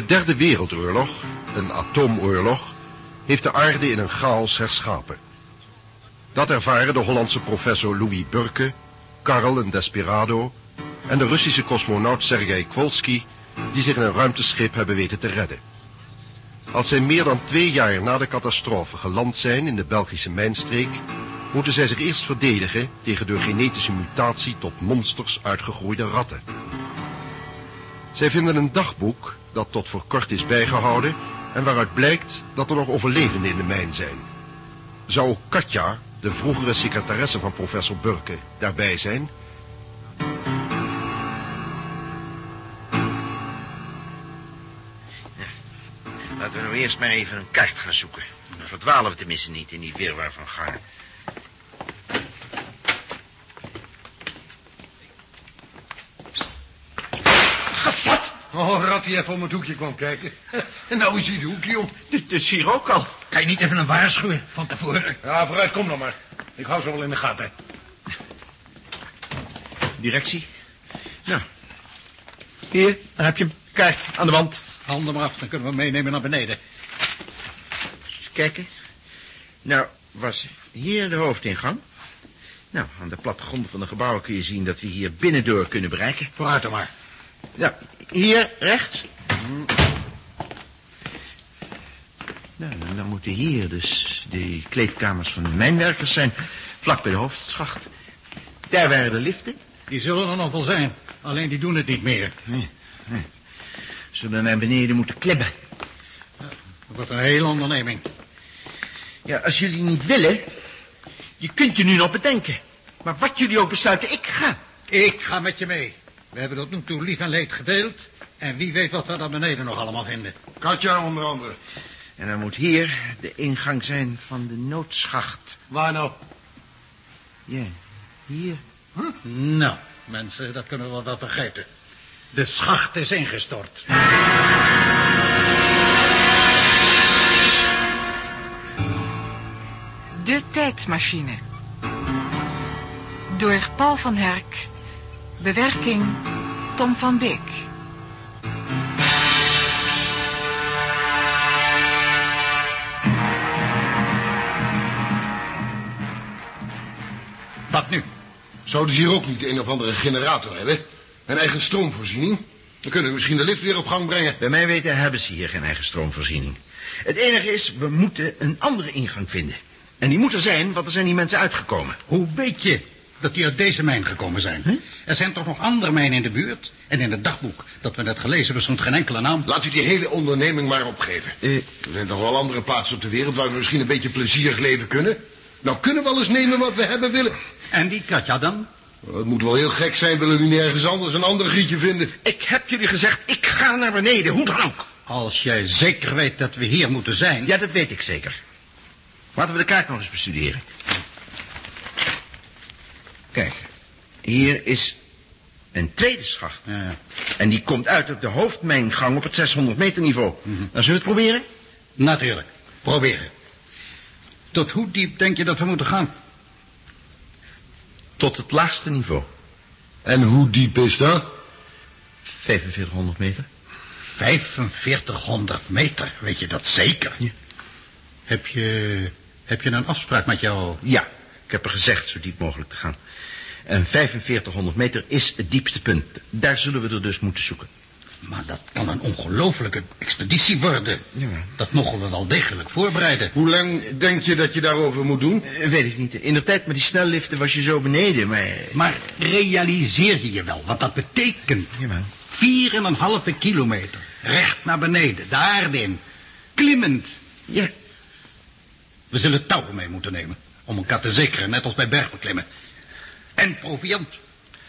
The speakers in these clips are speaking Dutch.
De derde wereldoorlog, een atoomoorlog, heeft de aarde in een chaos herschapen. Dat ervaren de Hollandse professor Louis Burke, Karl een desperado en de Russische cosmonaut Sergei Kwolski, die zich in een ruimteschip hebben weten te redden. Als zij meer dan twee jaar na de catastrofe geland zijn in de Belgische mijnstreek, moeten zij zich eerst verdedigen tegen door genetische mutatie tot monsters uitgegroeide ratten. Zij vinden een dagboek dat tot voor kort is bijgehouden en waaruit blijkt dat er nog overlevenden in de mijn zijn. Zou Katja, de vroegere secretaresse van professor Burke, daarbij zijn? Laten we nou eerst maar even een kaart gaan zoeken. Dan verdwalen we tenminste niet in die wirwar van gangen. Gevat! Oh, rat die even om het hoekje kwam kijken. En nou is hij het hoekje om. Dit is hier ook al. Kan je niet even een waarschuwen van tevoren? Ja, vooruit, kom dan maar. Ik hou ze wel in de gaten. Directie. Nou. Hier, daar heb je hem. Kaart aan de wand. Handen maar af, dan kunnen we hem meenemen naar beneden. Eens kijken. Nou, was hier de hoofdingang. Nou, aan de plattegronden van de gebouwen kun je zien dat we hier binnendoor kunnen bereiken. Vooruit dan maar. Ja, hier rechts. Nou, dan moeten hier dus de kleedkamers van de mijnwerkers zijn. Vlak bij de hoofdschacht. Daar waren de liften. Die zullen er nog wel zijn. Alleen die doen het niet meer. Nee, nee. Zullen naar beneden moeten klimmen. Dat wordt een hele onderneming. Ja, als jullie niet willen, je kunt je nu nog bedenken. Maar wat jullie ook besluiten, ik ga. Ik ga met je mee. We hebben tot nu toe lief en leed gedeeld. En wie weet wat we daar beneden nog allemaal vinden. Katja onder andere. En dan moet hier de ingang zijn van de noodschacht. Waar nou? Ja, hier. Nou, mensen, dat kunnen we wel vergeten. De schacht is ingestort. De tijdsmachine. Door Paul van Herk. Bewerking Tom van Beek. Wat nu? Zouden ze hier ook niet een of andere generator hebben? Een eigen stroomvoorziening? Dan kunnen we misschien de lift weer op gang brengen. Bij mij weten hebben ze hier geen eigen stroomvoorziening. Het enige is, we moeten een andere ingang vinden. En die moet er zijn, want er zijn die mensen uitgekomen. Hoe weet je dat die uit deze mijn gekomen zijn? Er zijn toch nog andere mijnen in de buurt? En in het dagboek dat we net gelezen bestond geen enkele naam. Laat u die hele onderneming maar opgeven. Eh. Er zijn toch wel andere plaatsen op de wereld waar we misschien een beetje plezierig leven kunnen? Nou kunnen we alles nemen wat we hebben willen. En die Katja dan? Het moet wel heel gek zijn, willen we niet ergens anders een ander gietje vinden. Ik heb jullie gezegd, ik ga naar beneden, hoe dan ook. Als jij zeker weet dat we hier moeten zijn... Ja, dat weet ik zeker. Laten we de kaart nog eens bestuderen. Kijk, hier is een tweede schacht. Ja, ja. En die komt uit op de hoofdmijngang op het 600 meter niveau. Dan zullen we het proberen? Natuurlijk. Proberen. Tot hoe diep denk je dat we moeten gaan? Tot het laagste niveau. En hoe diep is dat? 4500 meter. 4500 meter, weet je dat zeker? Ja. Heb je, heb je een afspraak met jou? Ja, ik heb er gezegd zo diep mogelijk te gaan. En 4500 meter is het diepste punt. Daar zullen we er dus moeten zoeken. Maar dat kan een ongelofelijke expeditie worden. Ja. Dat mogen we wel degelijk voorbereiden. Hoe lang denk je dat je daarover moet doen? Eh, weet ik niet. In de tijd met die snelliften was je zo beneden, maar... Maar realiseer je je wel wat dat betekent? Jawel. Vier en een halve kilometer. Recht naar beneden, de aarde in. Klimmend. Ja, We zullen touwen mee moeten nemen. Om elkaar te zekeren, net als bij bergbeklimmen. En proviant.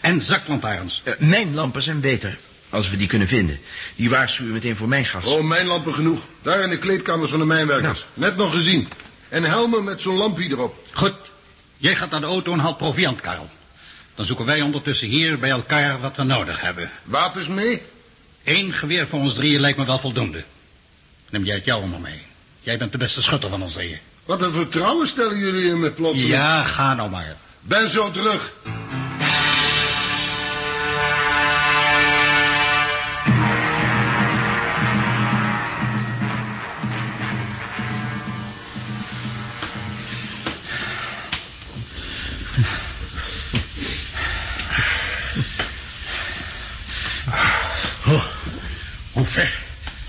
En zaklantaarns. eh, mijn lampen zijn beter. Als we die kunnen vinden. Die waarschuwen meteen voor mijn gas. Oh, mijn lampen genoeg. Daar in de kleedkamers van de mijnwerkers. Net nog gezien. En helmen met zo'n lampje erop. Goed. Jij gaat naar de auto en haalt proviant, Karel. Dan zoeken wij ondertussen hier bij elkaar wat we nodig hebben. Wapens mee? Eén geweer voor ons drieën lijkt me wel voldoende. Neem jij het jouwe maar mee. Jij bent de beste schutter van ons drieën. Wat een vertrouwen stellen jullie in me plotseling. Ja, ga nou maar. Ben zo terug. Oh, hoe ver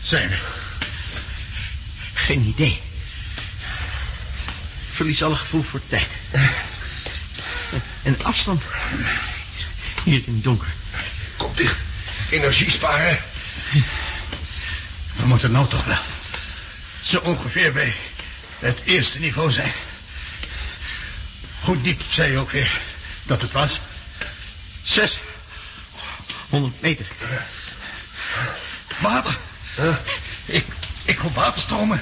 zijn? Geen idee. Verlies alle gevoel voor tijd. Eh. En afstand. Hier in het donker. Kom dicht. Energie sparen. We moeten nou toch wel zo ongeveer bij het eerste niveau zijn. Hoe diep zei je ook weer dat het was? Zes. 100 meter. Water. Ik, ik hoor waterstromen.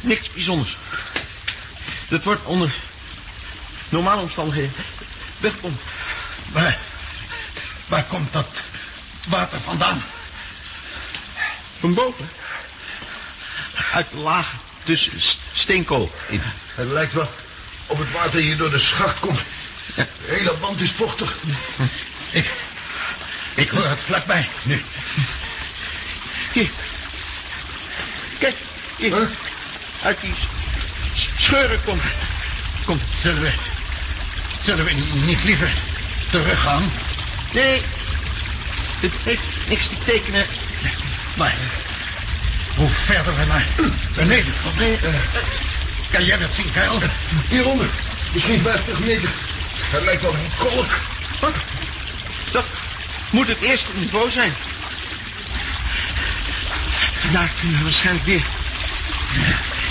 Niks bijzonders. Dat wordt onder normale omstandigheden wegpompt. Waar, waar komt dat water vandaan? Van boven. Uit de lagen tussen steenkool in. Het lijkt wel of het water hier door de schacht komt. De hele wand is vochtig. Ik, ik hoor het vlakbij nu. Hier. Kijk, hier. Huh? Uit die scheuren komt. Komt. Zullen we, zullen we niet liever teruggaan? Nee. Het heeft niks te tekenen. Maar hoe verder we naar beneden komen... eh, Kan jij dat zien, Karel? Hieronder. Misschien 50 meter. Het lijkt wel een kolk. Wat? Dat moet het eerste niveau zijn. Daar kunnen we waarschijnlijk weer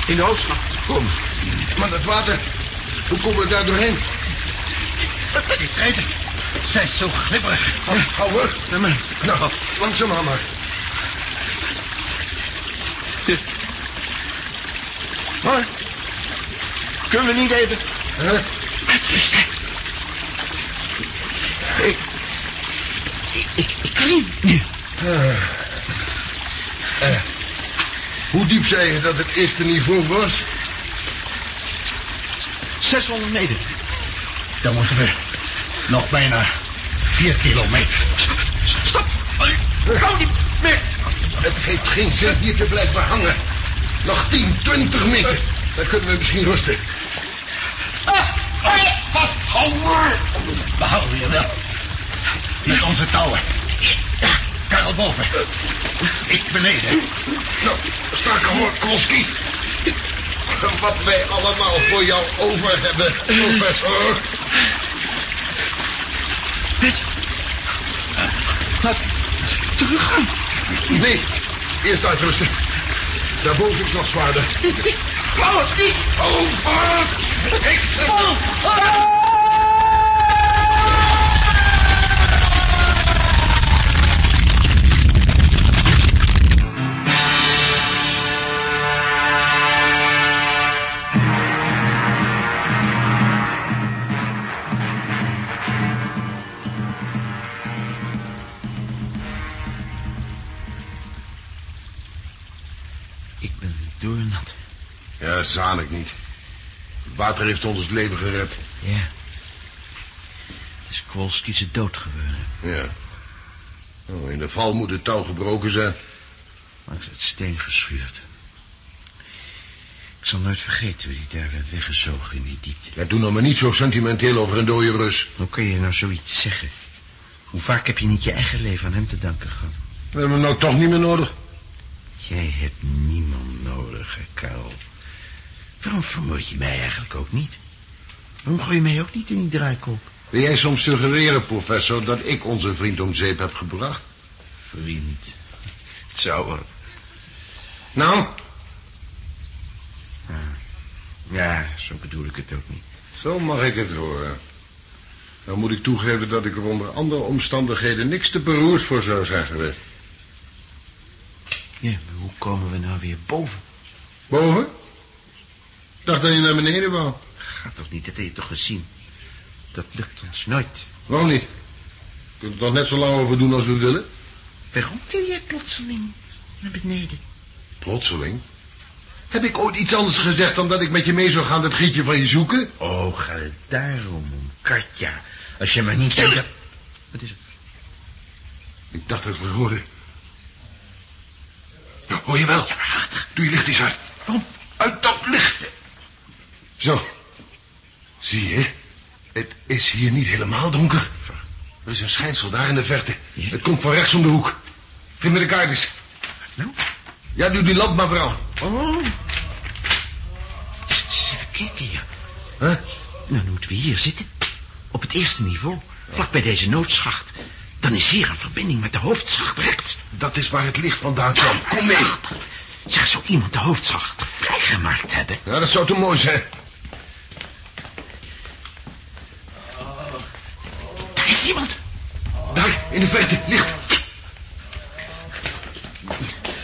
in de hoofdstad komen. Maar dat water, hoe komen we daar doorheen? Die treden zijn zo glibberig. Maar. Nou, langzaamaan maar. Maar, kunnen we niet even Hè? uitrusten? Ik, ik, ik, ik kan niet meer. Hoe diep zei je dat het eerste niveau was? 600 meter. Dan moeten we nog bijna vier kilometer. Stop! Hou niet meer! Het heeft geen zin hier te blijven hangen. Nog 10, 20 meter. Dan kunnen we misschien rusten. Vasthouden! We houden je wel. Met onze touwen. Karel boven. Ik beneden. Nou, strakker hoor, Kloski. Wat wij allemaal voor jou over hebben, professor. Best. Laat teruggaan. Nee, eerst uitrusten. Daarboven is nog zwaarder. Oh, niet! Oh! Ik Ik Ja, zaan ik niet. Het water heeft ons het leven gered. Ja. Het is Kwolski's dood geworden. Ja. Oh, in de val moet het touw gebroken zijn. Langs het steen geschuurd. Ik zal nooit vergeten hoe die daar werd weggezogen in die diepte. Ja, doe nou maar niet zo sentimenteel over een dode Rus. Hoe kun je nou zoiets zeggen? Hoe vaak heb je niet je eigen leven aan hem te danken gehad? We hebben hem nou toch niet meer nodig. Jij hebt niemand nodig, hè, Karel. Waarom vermoord je mij eigenlijk ook niet? Waarom gooi je mij ook niet in die draaikolk? Wil jij soms suggereren, professor, dat ik onze vriend om zeep heb gebracht? Vriend. Het zou wat. Nou, Ja, zo bedoel ik het ook niet. zo mag ik het horen. Dan moet ik toegeven dat ik er onder andere omstandigheden niks te beroerd voor zou zijn geweest. Ja, maar hoe komen we nou weer boven? Boven? Dacht dat je naar beneden wou. Gaat toch niet, dat heb je toch gezien? Dat lukt ons nooit. Waarom niet? We kunnen er toch net zo lang over doen als we willen? Waarom wil jij plotseling naar beneden? Plotseling? Heb ik ooit iets anders gezegd dan dat ik met je mee zou gaan dat gietje van je zoeken? Oh, gaat het daarom om, Katja? Als je maar niet... denkt dat- Wat is het? Ik dacht dat we hoorden. Ja, hoor je wel? Ja. Doe je licht eens uit. Waarom? Uit dat licht. Zo. Zie je? Het is hier niet helemaal donker. Er is een schijnsel daar in de verte. Ja. Het komt van rechts om de hoek. Geef me de kaart eens. Nou, Ja, doe die lamp maar vooral. Oh. Eens Even kijken hier. Huh? Nou, dan moeten we hier zitten. Op het eerste niveau. Vlak bij deze noodschacht. Dan is hier een verbinding met de hoofdschacht rechts. Dat is waar het licht vandaan kwam. Kom mee. Zeg, zou iemand de hoofdschacht vrijgemaakt hebben? Ja, dat zou te mooi zijn. In de verte, licht.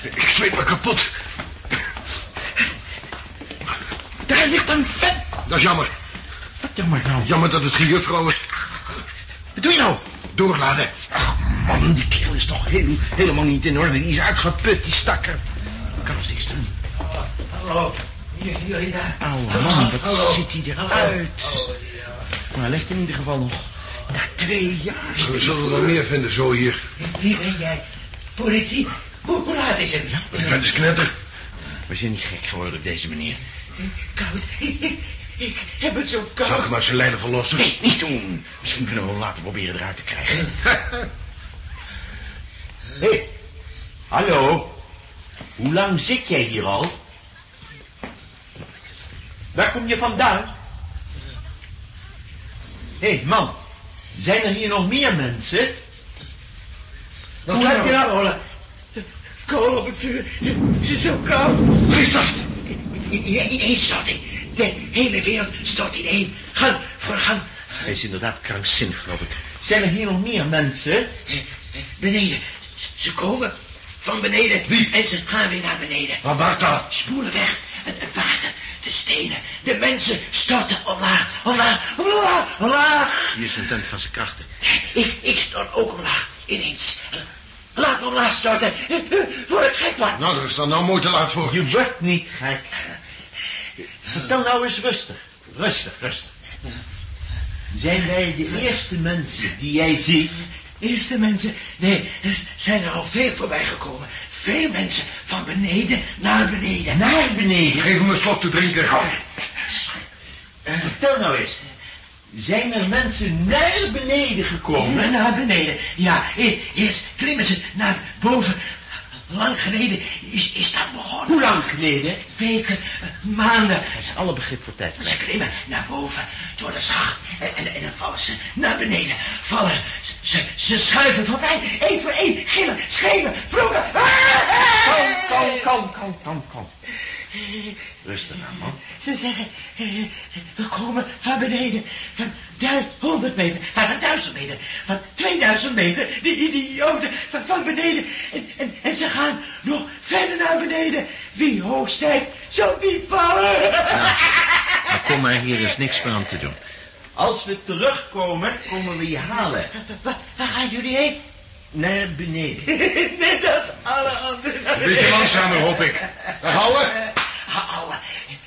Ik zweet me kapot. Daar ligt een vent. Dat is jammer. Wat jammer nou. Jammer dat het geen juffrouw is. Wat doe je nou? Doorladen. Ach, man, die kerel is toch heel, helemaal niet in orde. Die is uitgeput, die stakker. Ik kan ons niks doen. Hallo. Hier, hier, daar. Oude man, wat ziet hij eruit? Maar hij ligt in ieder geval nog. Twee jaar. We zullen er wel meer vinden zo hier. Wie ben jij? Politie? Hoe, laat is het? Die vent is knetter. Was je niet gek geworden op deze manier? Koud. Ik, ik, ik heb het zo koud. Zal ik maar zijn lijden verlossen? Nee, niet doen. Misschien kunnen we hem later proberen eruit te krijgen. Hé, hey, hallo. Hoe lang zit jij hier al? Waar kom je vandaan? Hé, hey, man. Zijn er hier nog meer mensen? Wat Hoe heb je nou? Kool op het vuur. Het is zo koud. Wat is dat? Ja, ineenstorting. De hele wereld stort ineen. Gang, voor gang. Hij is inderdaad krankzinnig, geloof ik. Zijn er hier nog meer mensen? Beneden. Ze komen van beneden. Wie? En ze gaan weer naar beneden. Wat dat? Spoelen weg. Water, de stenen, de mensen storten omlaag, omlaag, omlaag, omlaag. Hier is een tent van zijn krachten. Ik, ik stort ook omlaag, ineens. Laat me omlaag storten, voor ik gek word. Nou, dat is dan nou mooi te laat voor. Je wordt niet gek. Vertel nou eens rustig. Rustig, rustig. Zijn wij de eerste mensen die jij ziet? Eerste mensen, nee, er zijn er al veel voorbij gekomen. Veel mensen van beneden naar beneden. Naar beneden? Geef hem een slok te drinken. Vertel nou eens. Zijn er mensen naar beneden gekomen? Naar beneden, ja. e- Eerst klimmen ze naar boven. Lang geleden is, is dat begonnen. Hoe lang geleden? Weken, eh, maanden. Dat is alle begrip voor tijd. Ze klimmen naar boven door de schacht en, en, en dan vallen ze naar beneden. Vallen, ze, ze schuiven voorbij, één voor één, gillen, schreeuwen, vloeken. Kalm, kalm, kalm, kalm, kalm, kalm. Rustig aan, man. Ze zeggen, eh, we komen van beneden, van duizend, honderd meter, van, van duizend meter, van 2000 meter, die idioten, van, van beneden. En, en, en ze gaan nog verder naar beneden. Wie hoog stijgt, zal die vallen. Maar kom maar, hier is niks meer aan te doen. Als we terugkomen, komen we je halen. Waar, waar gaan jullie heen? Naar beneden. nee, dat is alle anderen. Een beetje langzamer, hoop ik. Ouwe,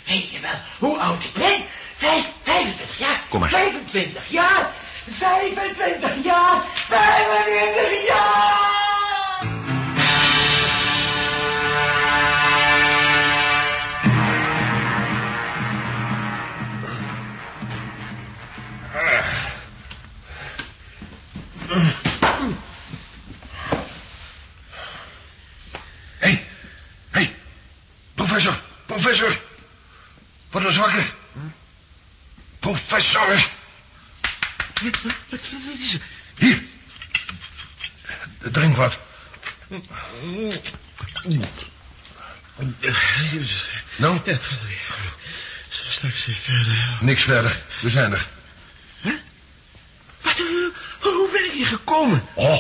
weet je wel hoe oud ik ben? Vijf, 25 jaar. Kom maar. 25 jaar. 25 jaar. 25 jaar. Hé, hey. Hey. Professor, professor. Wakker. Professor. Wat, wat is er? Hier. Drink wat. Nou, Ja, het gaat weer. Straks weer verder. niks verder. We zijn er. Wat, hoe, hoe ben ik hier gekomen? Oh,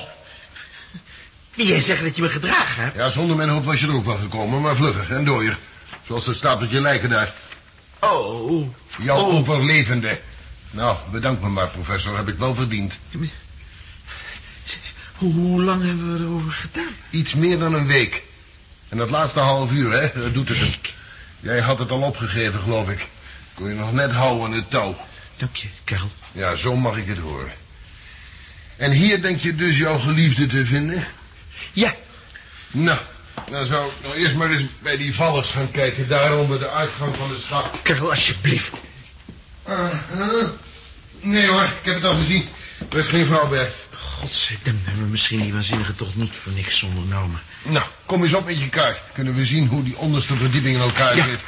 Wil jij zeggen dat je me gedragen hebt? ja, zonder mijn hulp was je er ook wel gekomen, maar vlugger en dooier. Zoals het staat op je lijken daar. Oh. Jouw Oh. overlevende. Nou, bedank me maar, professor. Heb ik wel verdiend. Hoe, lang hebben we erover gedaan? Iets meer dan een week. En dat laatste half uur, hè, dat doet het hem. Jij had het al opgegeven, geloof ik. Kon je nog net houden aan het touw. Dank je, Karel. Ja, zo mag ik het horen. En hier denk je dus jouw geliefde te vinden? Ja, Nou, dan zou ik nou eerst maar eens bij die vallers gaan kijken. Daar onder de uitgang van de schacht. Karel, alsjeblieft. Huh? Nee hoor, ik heb het al gezien. Er is geen vrouw bij. Godzijdank hebben we misschien die waanzinnige toch niet voor niks ondernomen. Nou, kom eens op met je kaart. Kunnen we zien hoe die onderste verdieping in elkaar Ja. zit.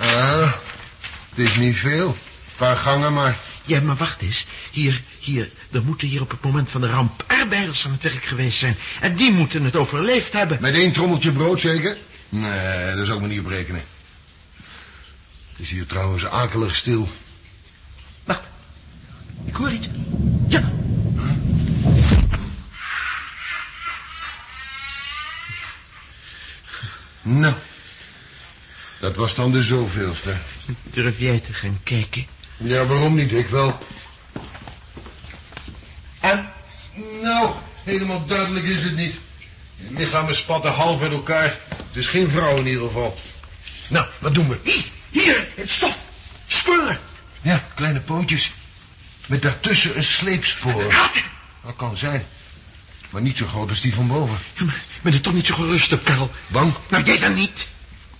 Ah, het is niet veel. Een paar gangen maar. Ja, maar wacht eens. Hier, hier, er moeten hier op het moment van de ramp arbeiders aan het werk geweest zijn. En die moeten het overleefd hebben. Met één trommeltje brood zeker? Nee, daar zou ik me niet op rekenen. Het is hier trouwens akelig stil. Wacht. Ik hoor iets. Ja. Nou, dat was dan de zoveelste. Durf jij te gaan kijken? Ja, waarom niet? Ik wel. En? Nou, helemaal duidelijk is het niet. Je lichamen spatten half uit elkaar. Het is geen vrouw in ieder geval. Nou, wat doen we? Hier, hier, het stof. Spullen. Ja, kleine pootjes. Met daartussen een sleepspoor. Dat kan zijn. Maar niet zo groot als die van boven. Ja, maar ik ben er toch niet zo gerust op, Karel. Bang? Nou, jij dan niet.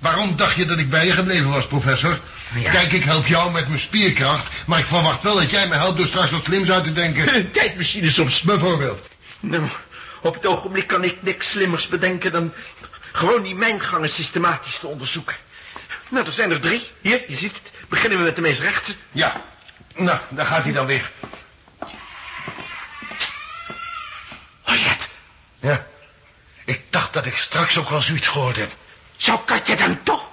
Waarom dacht je dat ik bij je gebleven was, professor? Ja. Kijk, ik help jou met mijn spierkracht. Maar ik verwacht wel dat jij me helpt door straks wat slims uit te denken. Een tijdmachine soms. Bijvoorbeeld. Nou, op het ogenblik kan ik niks slimmers bedenken dan gewoon die mijngangen systematisch te onderzoeken. Nou, er zijn er drie. Hier, je ziet het. Beginnen we met de meest rechtse. Ja. Nou, daar gaat hij dan weer. Hoor je het? Ja. Ik dacht dat ik straks ook wel zoiets gehoord heb. Zou Katja dan toch